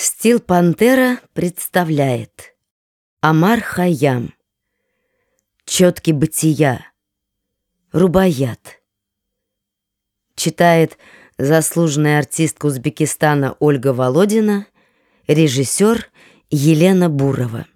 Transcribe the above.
Стил Пантера представляет. Амар Хайям. Четки бытия. Рубаят. Читает заслуженная артистка Узбекистана Ольга Володина Режиссер Елена Бурова.